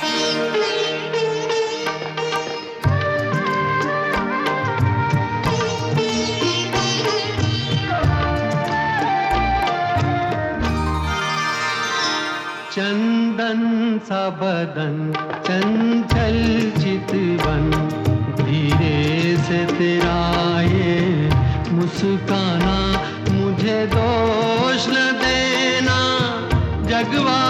चंदन सबदन बदन, चंचल चितवन, धीरे से तेरा ये मुस्काना, मुझे दोष न देना, जगवा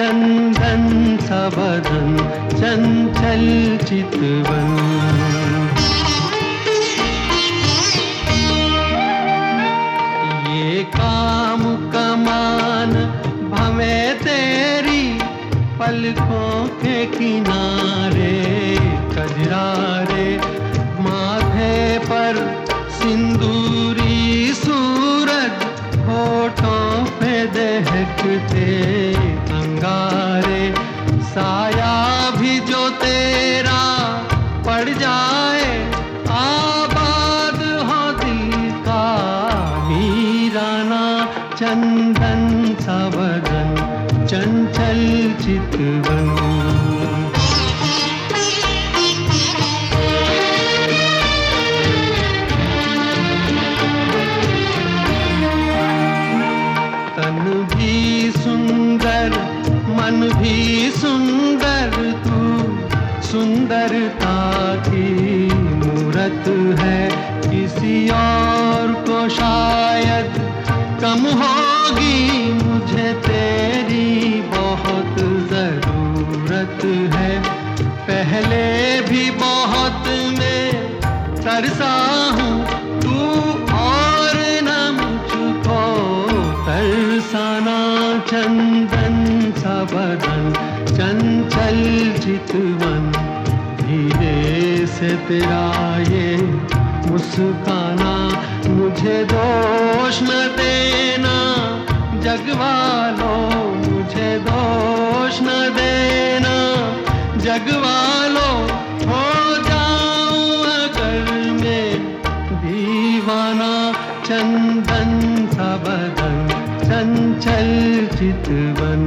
चंदन सा बदन चंचल चितवन। ये काम कमान भवे तेरी पलकों के किनारे, कजरारे माथे पर सिंदूरी सूरज, होठों पे दहकते। अंगारे, साया भी जो तेरा पड़ जाए, आबाद हो दिल का मीराना, चंदन सा चंचल चितवन। सुंदरता की मूरत है। किसी और को शायद कम होगी। मुझे तेरी बहुत ज़रूरत है। पहले भी बहुत मैं तरसा हूँ। तू और न मुझको तरसाना चंदन सा बदन चंचल चितवन धीरे से तेरा ये मुस्काना, मुझे दोष न देना। जगवालो, मुझे दोष न देना। जगवालो, हो जाऊँ अगर मैं दीवाना, चंदन सा संचल चितवन।